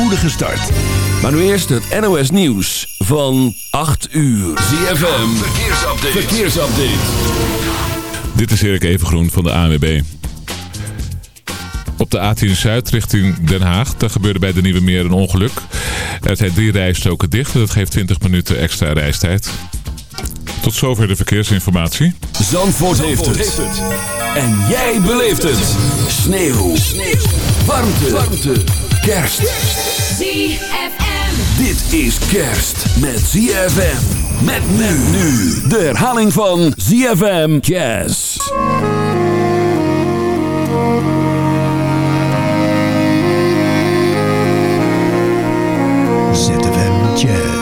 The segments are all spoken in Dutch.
spoedige start. Maar nu eerst het NOS Nieuws van 8 uur. ZFM, verkeersupdate. verkeersupdate. Dit is Erik Evengroen van de ANWB. Op de A10 Zuid richting Den Haag. Daar gebeurde bij de Nieuwe Meer een ongeluk. Er zijn drie rijstroken dicht. Dat geeft 20 minuten extra reistijd. Tot zover de verkeersinformatie. Zandvoort, heeft, het. En jij beleeft het. Sneeuw. Sneeuw. Warmte. Warmte. Kerst. ZFM. Dit is kerst met ZFM. Met men nu. De herhaling van ZFM Jazz. ZFM Jazz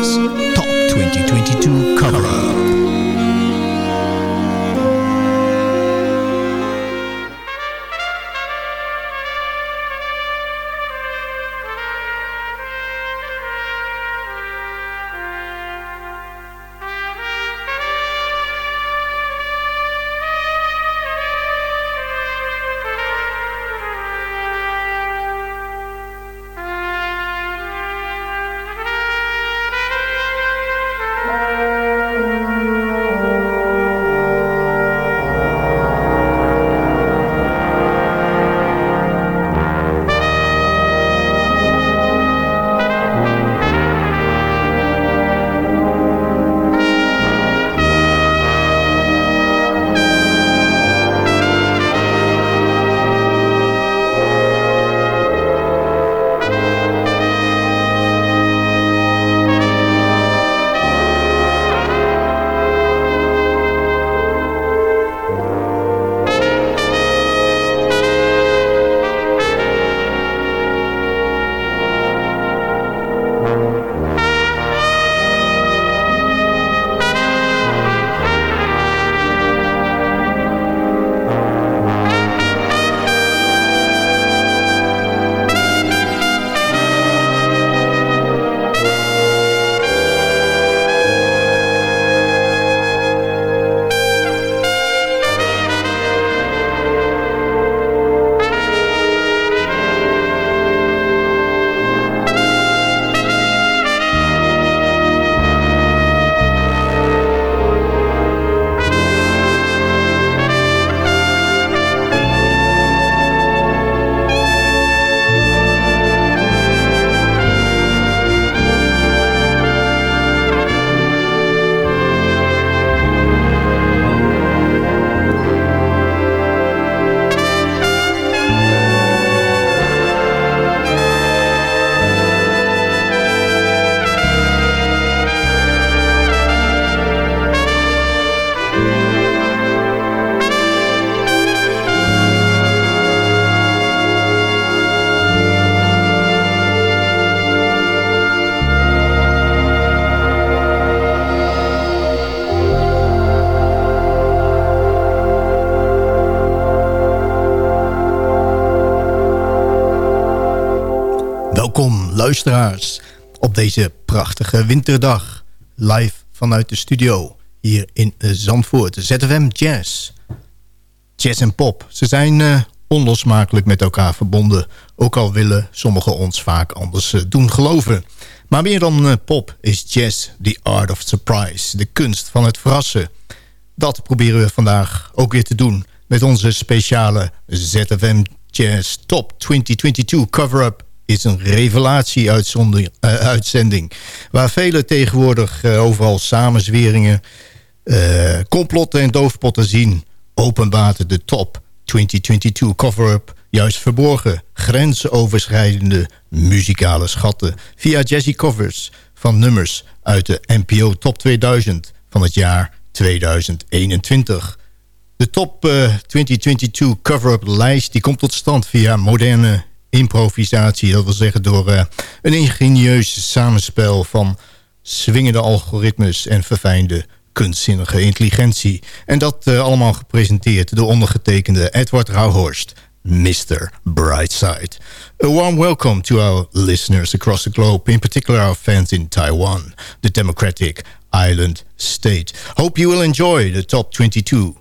luisteraars op deze prachtige winterdag. Live vanuit de studio hier in Zandvoort. ZFM Jazz. Jazz en pop. Ze zijn uh, onlosmakelijk met elkaar verbonden. Ook al willen sommigen ons vaak anders uh, doen geloven. Maar meer dan pop is jazz the art of surprise. De kunst van het verrassen. Dat proberen we vandaag ook weer te doen... met onze speciale ZFM Jazz Top 2022 cover-up is een revelatie-uitzending... Uh, waar velen tegenwoordig uh, overal samenzweringen... Uh, complotten en doofpotten zien... openbaarde de top 2022 cover-up... juist verborgen, grensoverschrijdende muzikale schatten... via jazzy covers van nummers uit de NPO Top 2000 van het jaar 2021... De top 2022 cover-up lijst die komt tot stand via moderne improvisatie. Dat wil zeggen door uh, een ingenieus samenspel van swingende algoritmes en verfijnde kunstzinnige intelligentie. En dat uh, allemaal gepresenteerd door ondergetekende Edward Rauhorst, Mr. Brightside. A warm welcome to our listeners across the globe, in particular our fans in Taiwan, the democratic island state. Hope you will enjoy the top 22.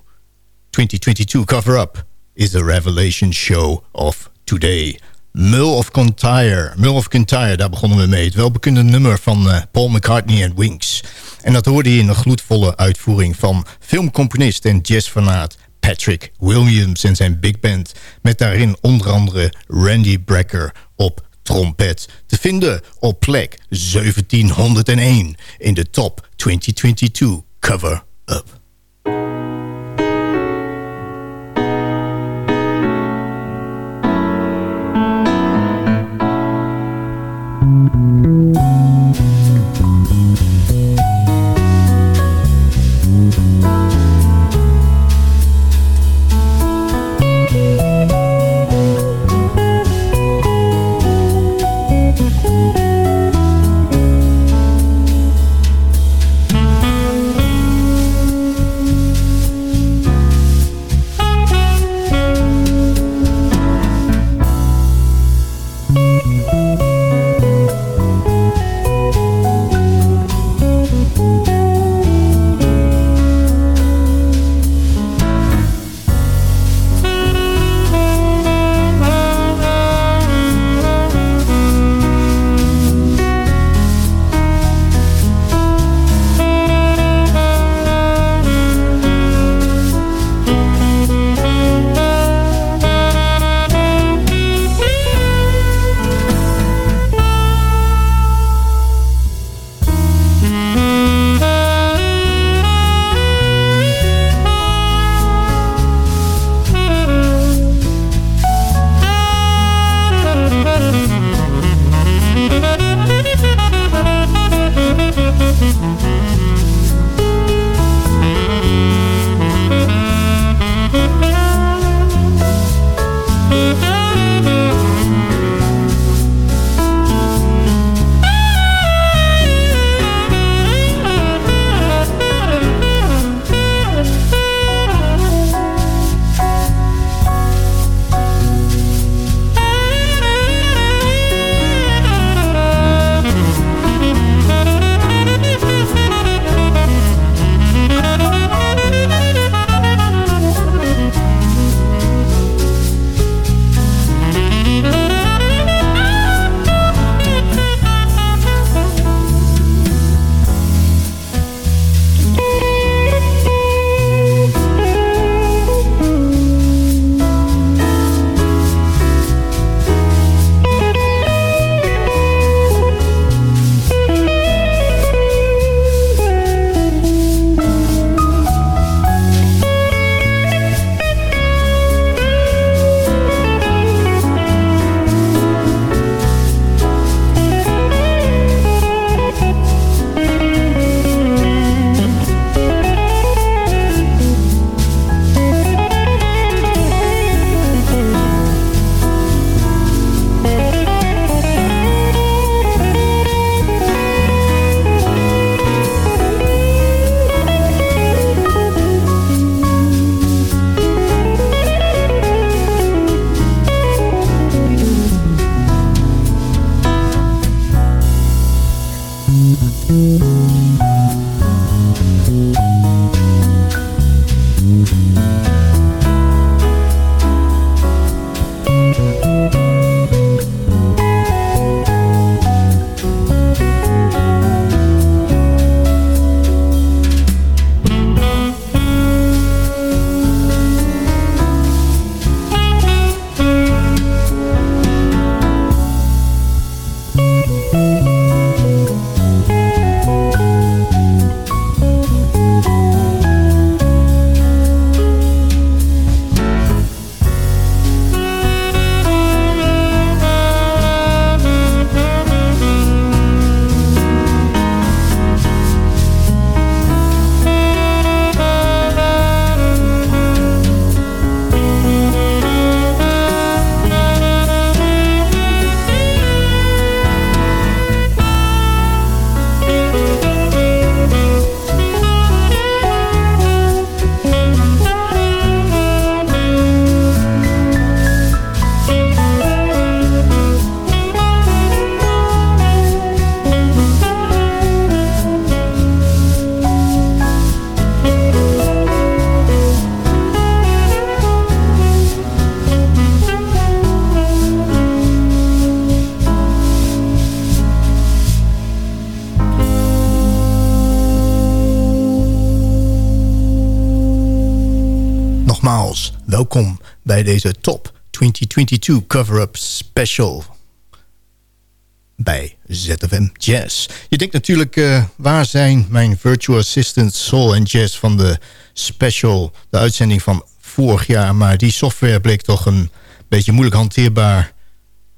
2022 cover-up is the revelation show of today. Mull of Kintyre. Of Kintyre, daar begonnen we mee. Het welbekende nummer van uh, Paul McCartney en Wings. En dat hoorde je in een gloedvolle uitvoering van filmcomponist en jazzfanaat Patrick Williams en zijn big band. Met daarin onder andere Randy Brecker op trompet. Te vinden op plek 1701 in de top 2022 cover-up. Deze Top 2022 Cover-Up Special bij ZFM Jazz. Je denkt natuurlijk, uh, waar zijn mijn virtual assistant soul en jazz van de special, de uitzending van vorig jaar. Maar die software bleek toch een beetje moeilijk hanteerbaar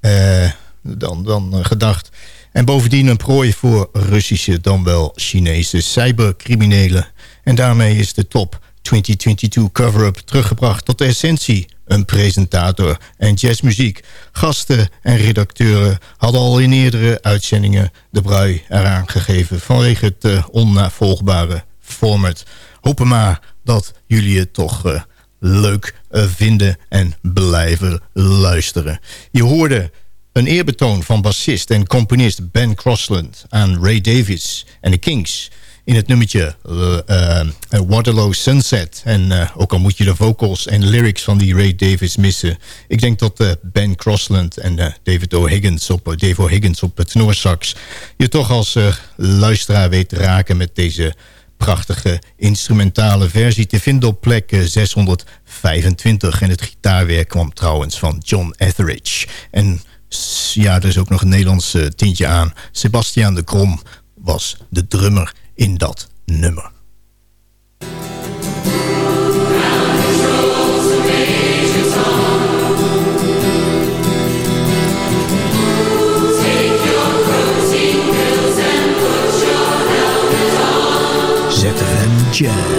uh, dan, dan gedacht. En bovendien een prooi voor Russische dan wel Chinese cybercriminelen. En daarmee is de top 2022 cover-up teruggebracht tot de essentie. Een presentator en jazzmuziek. Gasten en redacteuren hadden al in eerdere uitzendingen de brui eraan gegeven... vanwege het uh, onnavolgbare format. Hopen maar dat jullie het toch uh, leuk uh, vinden en blijven luisteren. Je hoorde een eerbetoon van bassist en componist Ben Crossland aan Ray Davis en de Kings in het nummertje uh, uh, Waterloo Sunset. En ook al moet je de vocals en lyrics van die Ray Davis missen. Ik denk dat Ben Crossland en David O'Higgins op, Dave O'Higgins op het Noorsax... je toch als luisteraar weet te raken met deze prachtige instrumentale versie... te vinden op plek 625. En het gitaarwerk kwam trouwens van John Etheridge. En ja, er is ook nog een Nederlands tintje aan. Sebastiaan de Krom was de drummer in dat nummer. Jazz.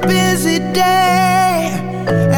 busy day.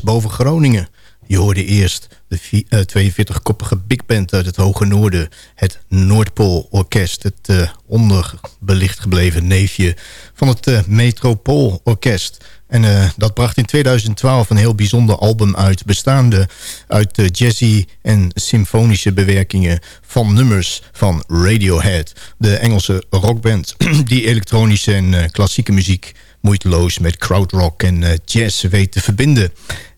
Boven Groningen. Je hoorde eerst de 42-koppige big band uit het Hoge Noorden. Het Noordpool Orkest. Het uh, onderbelicht gebleven neefje van het uh, Metropool Orkest. En dat bracht in 2012 een heel bijzonder album uit... bestaande uit jazzy en symfonische bewerkingen... van nummers van Radiohead. De Engelse rockband die elektronische en klassieke muziek... moeiteloos met krautrock en jazz weet te verbinden.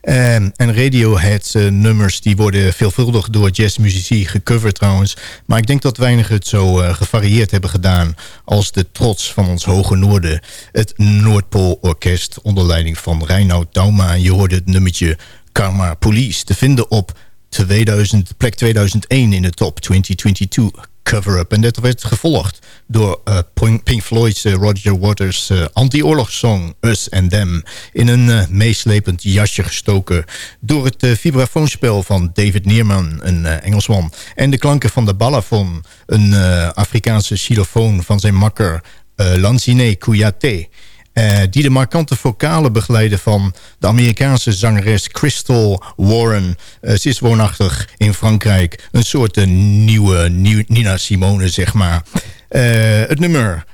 Um, en Radiohead uh, nummers die worden veelvuldig door jazzmuzici gecoverd trouwens. Maar ik denk dat weinig het zo uh, gevarieerd hebben gedaan... als de trots van ons hoge noorden. Het Noordpool Orkest onder leiding van Reinoud Dauma. Je hoorde het nummertje Karma Police te vinden op 2000, plek 2001 in de top 2022 cover-up. En dat werd gevolgd door uh, Pink Floyd's uh, Roger Waters uh, anti-oorlogssong Us and Them... in een meeslepend jasje gestoken door het vibrafoonspel van David Neerman, een Engelsman... en de klanken van de balafon, een Afrikaanse xylofoon van zijn makker Lanzine Kouyaté... Uh, die de markante vocalen begeleiden van de Amerikaanse zangeres Crystal Warren. Uh, ze is woonachtig in Frankrijk. Een soort uh, nieuwe nieuw, Nina Simone, zeg maar. het nummer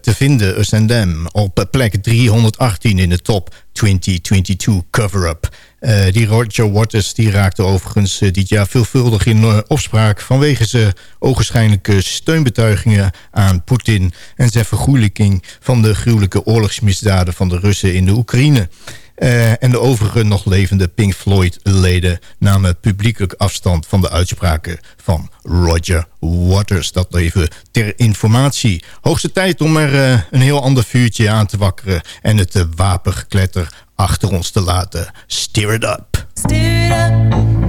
te vinden, Us and op plek 318 in de top 2022 cover-up. Uh, die Roger Waters die raakte overigens uh, dit jaar veelvuldig in uh, opspraak... vanwege zijn ogenschijnlijke steunbetuigingen aan Poetin... en zijn vergoelijking van de gruwelijke oorlogsmisdaden van de Russen in de Oekraïne. en de overige nog levende Pink Floyd-leden namen publiekelijk afstand van de uitspraken van Roger Waters. Dat even ter informatie. Hoogste tijd om er een heel ander vuurtje aan te wakkeren... en het wapengekletter achter ons te laten. Steer it up. It up.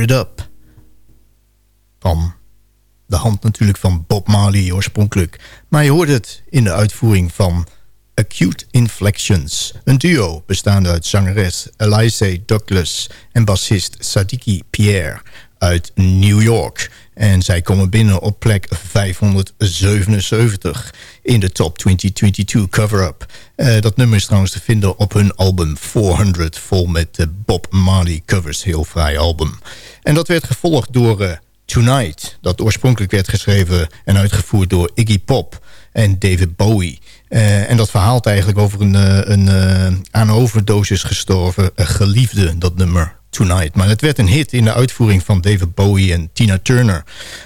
It Up. Van de hand natuurlijk van Bob Marley oorspronkelijk. Maar je hoort het in de uitvoering van Acute Inflections. Een duo bestaande uit zangeres Eliza Douglas en bassist Sadiki Pierre uit New York. En zij komen binnen op plek 577 in de Top 2022 cover-up. Uh, dat nummer is trouwens te vinden op hun album 400... vol met Bob Marley covers, heel vrij album. En dat werd gevolgd door uh, Tonight... dat oorspronkelijk werd geschreven en uitgevoerd door Iggy Pop en David Bowie... Uh, en dat verhaalt eigenlijk over een, een aan overdosis gestorven geliefde, dat nummer Tonight. Maar het werd een hit in de uitvoering van David Bowie en Tina Turner.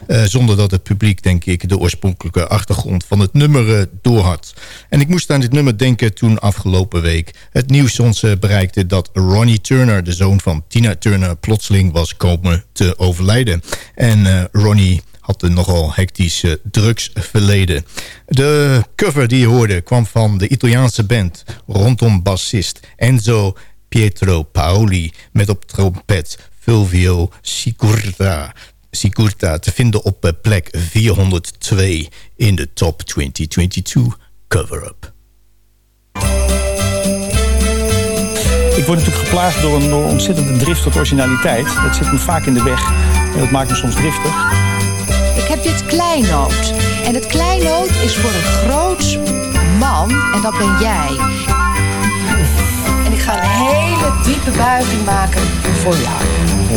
Uh, zonder dat het publiek, denk ik, de oorspronkelijke achtergrond van het nummer uh, doorhad. En ik moest aan dit nummer denken toen afgelopen week het nieuws ons uh, bereikte... dat Ronnie Turner, de zoon van Tina Turner, plotseling was komen te overlijden. En Ronnie had een nogal hectische drugsverleden. De cover die je hoorde kwam van de Italiaanse band rondom bassist Enzo Pietro Paoli met op trompet Fulvio Sicurta. Sicurta te vinden op eh, plek 402 in de Top 2022 cover-up. Ik word natuurlijk geplaagd door een, door ontzettende drift tot originaliteit. Dat zit me vaak in de weg en dat maakt me soms driftig. Ik heb dit kleinoot. En het kleinoot is voor een groot man en dat ben jij ga een hele diepe buiging maken voor jou.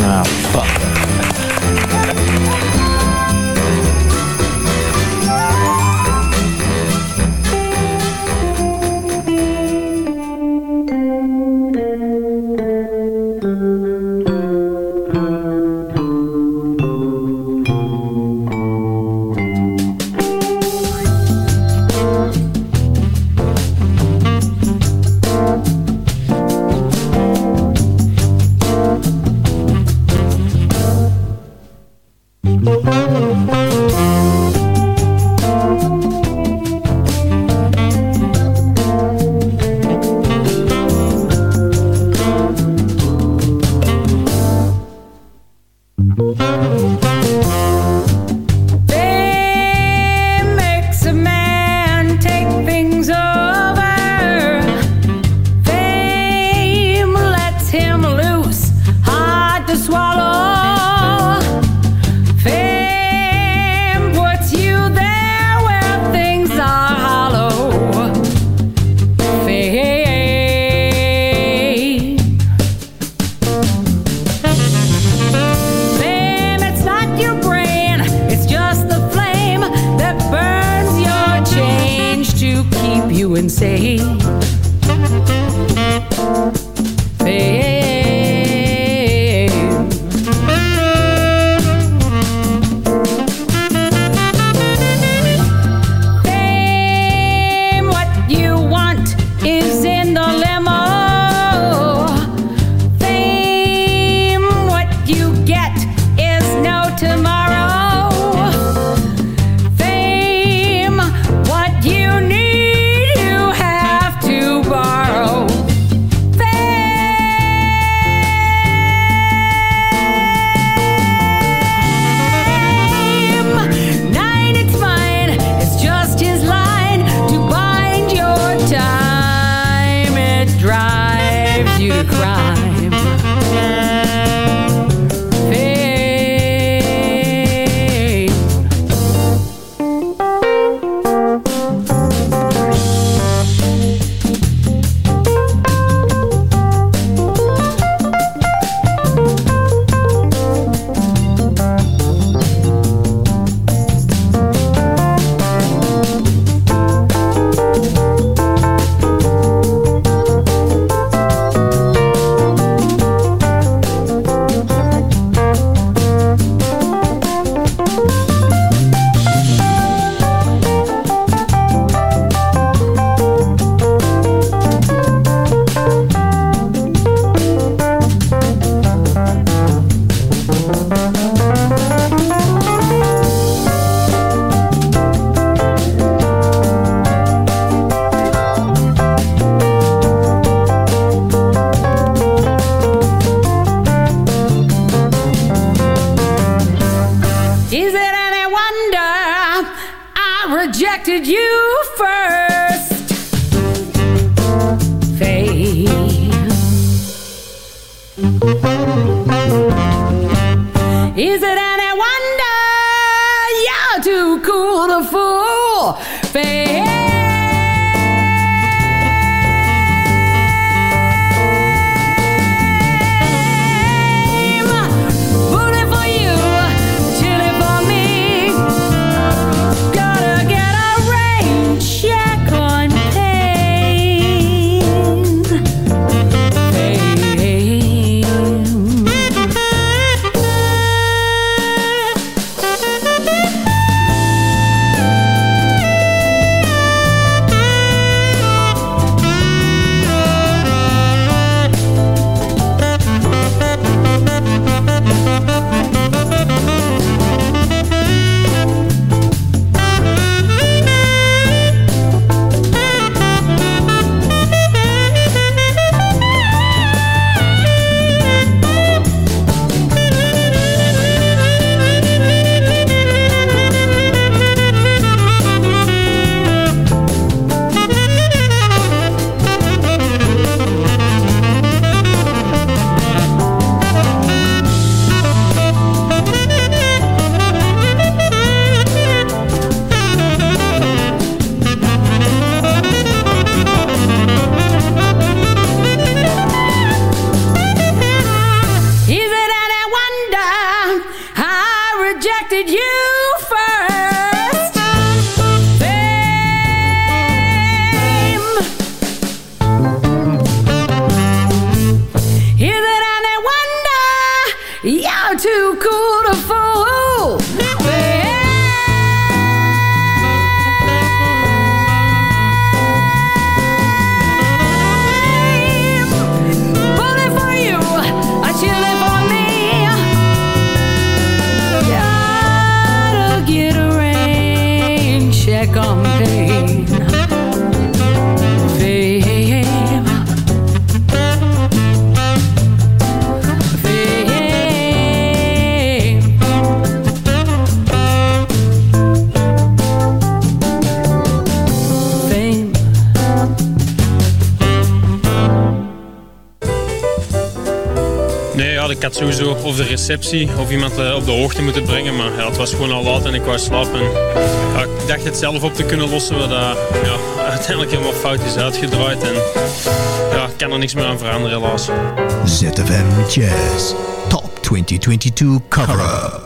Nou, fuck. Ik had sowieso of de receptie of iemand eh, op de hoogte moeten brengen. Maar het was gewoon al laat en ik wou slapen. Ik dacht het zelf op te kunnen lossen, wat uh, ja, uiteindelijk helemaal fout is uitgedraaid. En ja, ik kan er niks meer aan veranderen helaas. ZFM Jazz Top 2022 Cover-Up.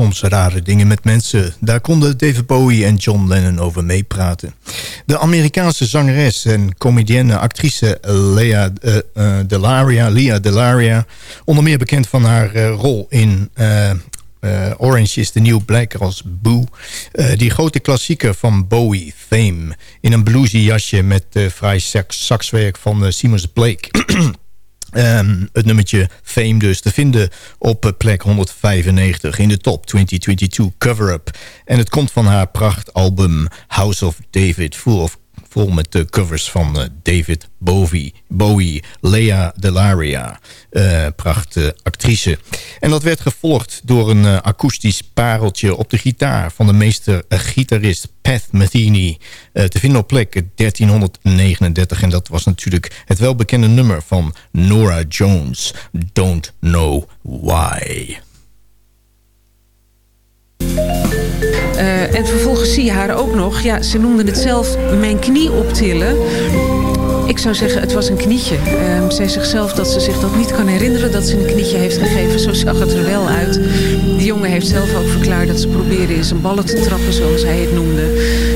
Soms rare dingen met mensen. Daar konden David Bowie en John Lennon over meepraten. De Amerikaanse zangeres en comedienne actrice Lea uh, uh, Delaria, Lea Delaria... onder meer bekend van haar uh, rol in... Orange is the New Black als Boo. die grote klassieker van Bowie, Fame. In een bluesy jasje met vrij sax saxwerk van Seamus Blake... Um, het nummertje Fame dus te vinden op plek 195 in de top 2022 cover-up. En het komt van haar prachtalbum House of David, full of vol met de covers van uh, David Bowie, Bowie, Lea Delaria, uh, prachtige actrice. En dat werd gevolgd door een uh, akoestisch pareltje op de gitaar... van de meester-gitarist Pat Metheny, te vinden op plek 1339. En dat was natuurlijk het welbekende nummer van Nora Jones, Don't Know Why. Uh, en vervolgens zie je haar ook nog, ja, ze noemde het zelf mijn knie optillen. Ik zou zeggen, het was een knietje. Uh, zij zegt zelf dat ze zich dat niet kan herinneren dat ze een knietje heeft gegeven. Zo zag het er wel uit. De jongen heeft zelf ook verklaard dat ze probeerde in zijn ballen te trappen, zoals hij het noemde.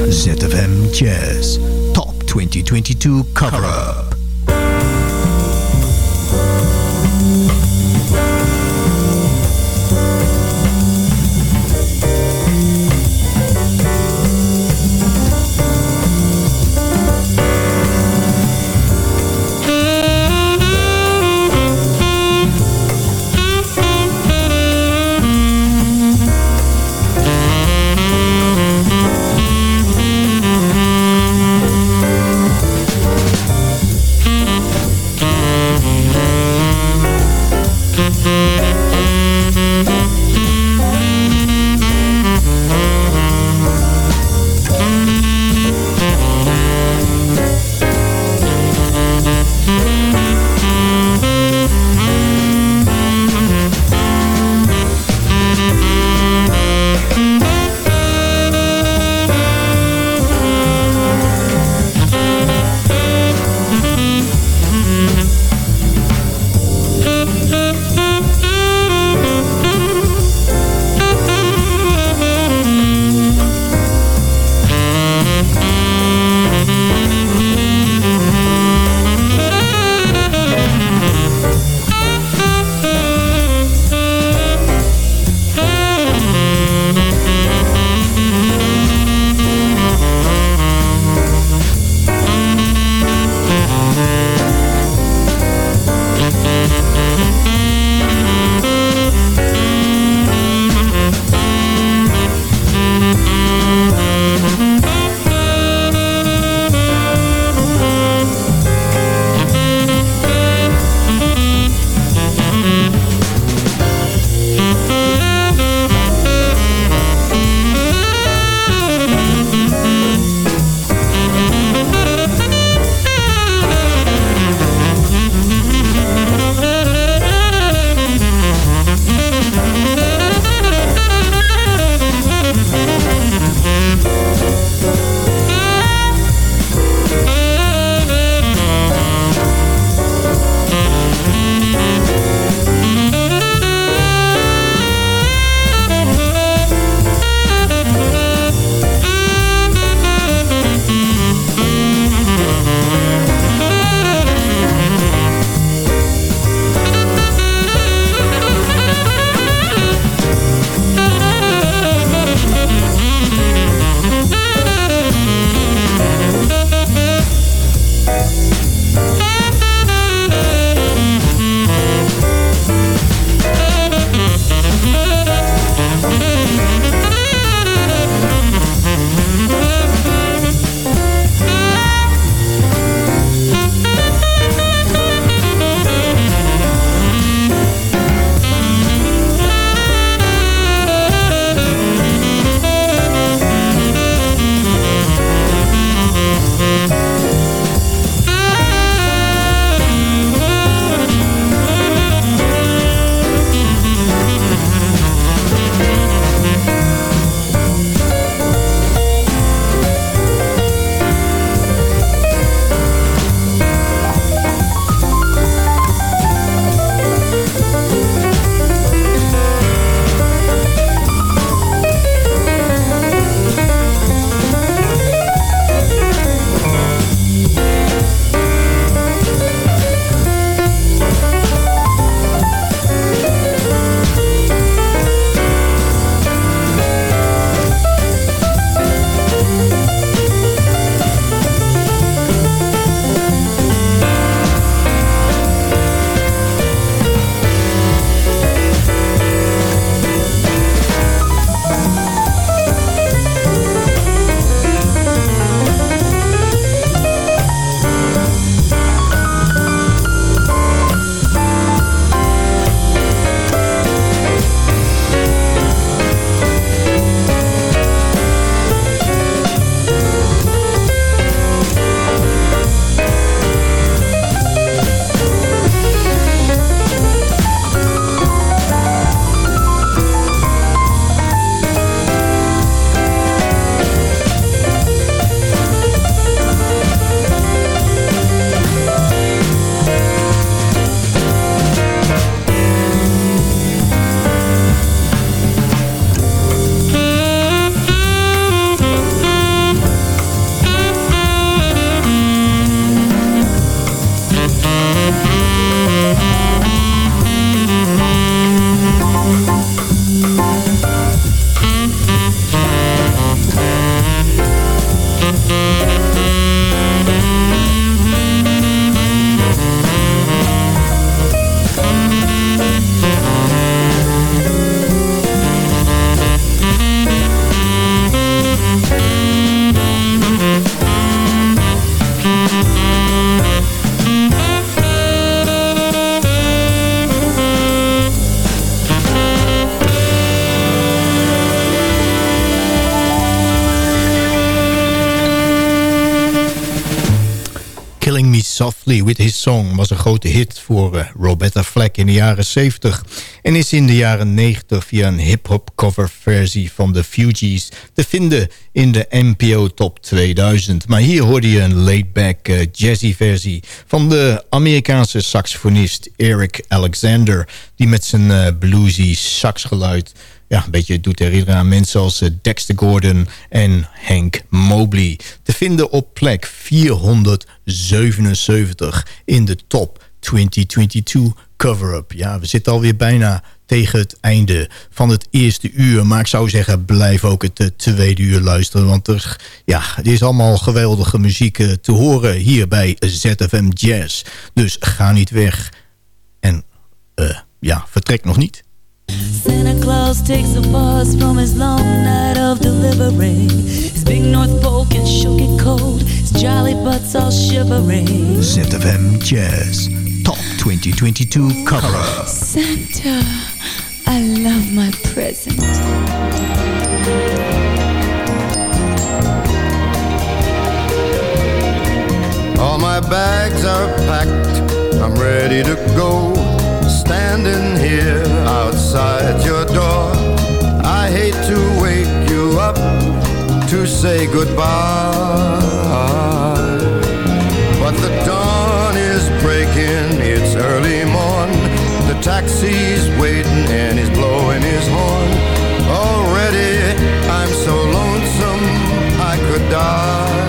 ZFM Jazz, Top 2022 Cover-Up. With His Song was een grote hit voor uh, Roberta Flack in de jaren 70. En is in de jaren 90 via een hip-hop cover versie van de Fugees te vinden in de NPO Top 2000. Maar hier hoorde je een laid-back uh, jazzy versie van de Amerikaanse saxofonist Eric Alexander. Die met zijn uh, bluesy saxgeluid ja, een beetje doet herinneren aan mensen als uh, Dexter Gordon en Hank Mobley. Te vinden op plek 477 in de top 2022 cover-up. Ja, we zitten alweer bijna tegen het einde van het eerste uur. Maar ik zou zeggen, blijf ook het uh, tweede uur luisteren. Want er, ja, er is allemaal geweldige muziek uh, te horen hier bij ZFM Jazz. Dus ga niet weg. En ja, vertrek nog niet. Santa Claus takes a pause from his long night of delivering. His big North Pole can sure get cold. His jolly butts all shivering. ZFM Jazz Top 2022 cover. Santa, I love my present. All my bags are packed. I'm ready to go standing here outside your door. I hate to wake you up to say goodbye. But the dawn is breaking, it's early morn. The taxi's waiting and he's blowing his horn. Already I'm so lonesome I could die.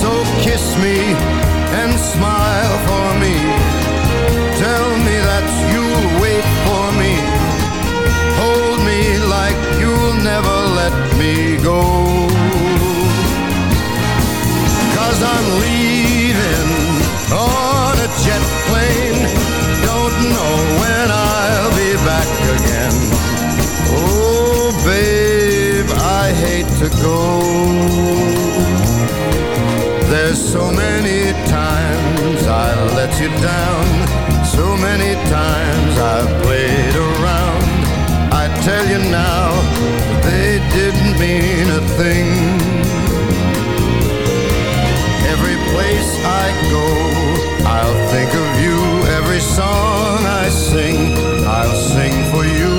So kiss me Cause I'm leaving on a jet plane. Don't know when I'll be back again. Oh, babe, I hate to go. There's so many times I let you down so many times I've played around. I tell you now, they didn't mean a thing. I go, I'll think of you. Every song I sing, I'll sing for you.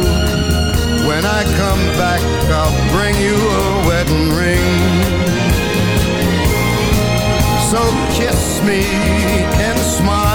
When I come back, I'll bring you a wedding ring. So kiss me and smile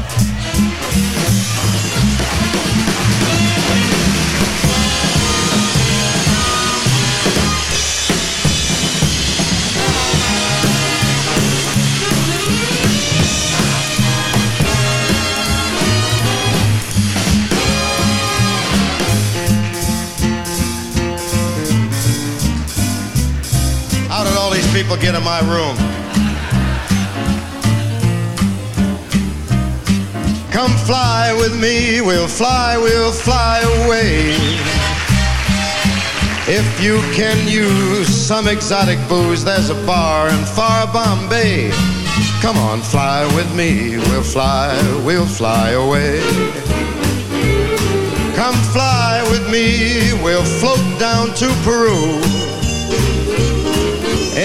Did all these people get in my room? Come fly with me, we'll fly, we'll fly away. If you can use some exotic booze, there's a bar in far Bombay. Come on, fly with me, we'll fly, we'll fly away. Come fly with me, we'll float down to Peru.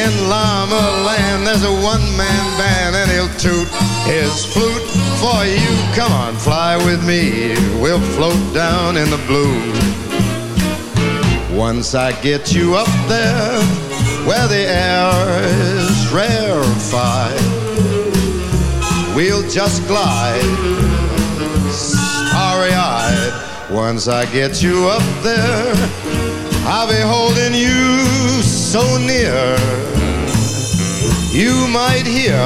In Llama Land, there's a one-man band, and he'll toot his flute for you. Come on, fly with me. We'll float down in the blue. Once I get you up there, where the air is rarefied, we'll just glide, starry-eyed. Once I get you up there, I'll be holding you so near. You might hear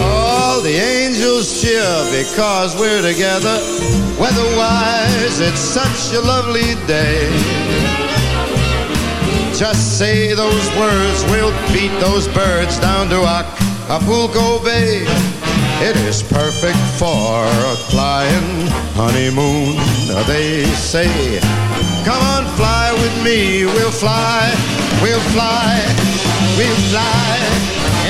all the angels cheer because we're together. Weatherwise, it's such a lovely day. Just say those words, we'll beat those birds down to Acapulco Bay. It is perfect for a flying honeymoon, they say. Come on, fly with me, we'll fly, we'll fly, we'll fly.